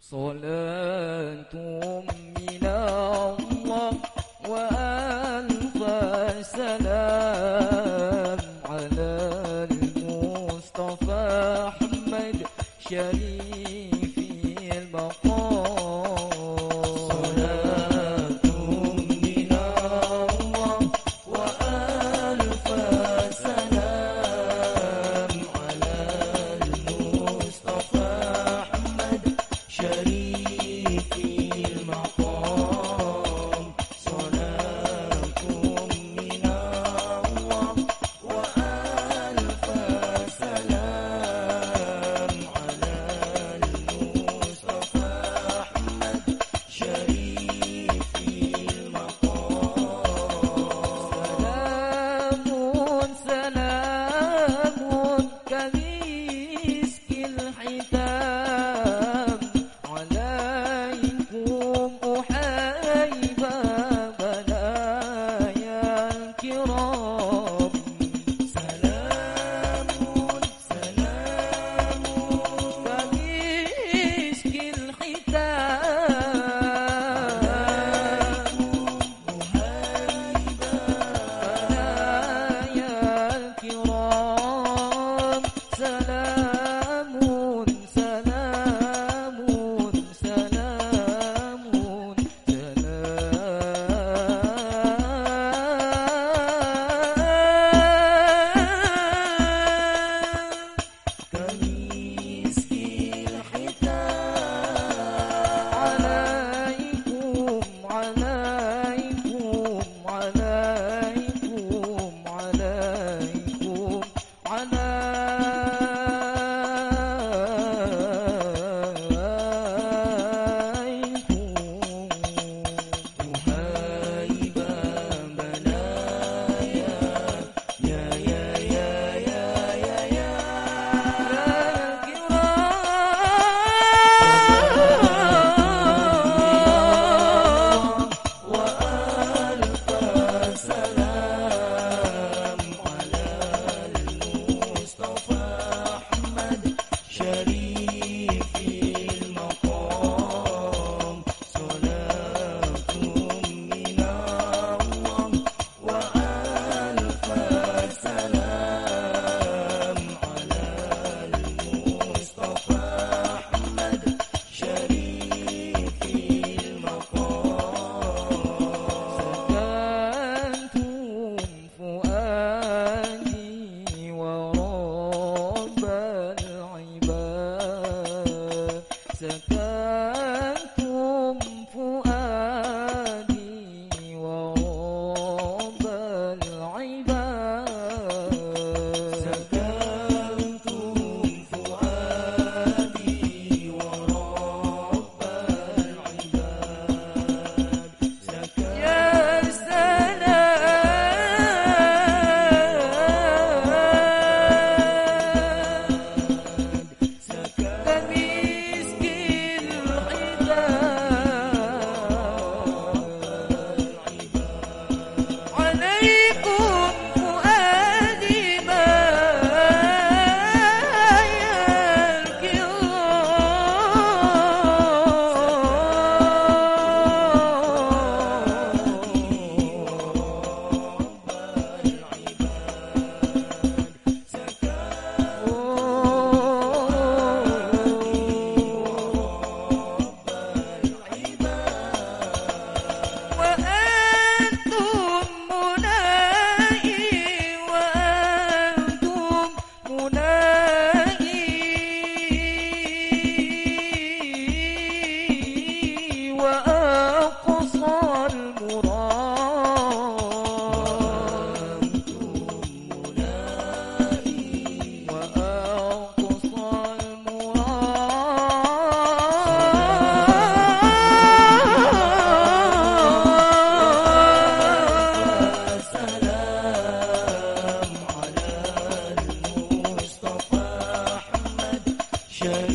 صلاة إلى الله وألف سلام على المصطفى أحمد شريف. حيث future.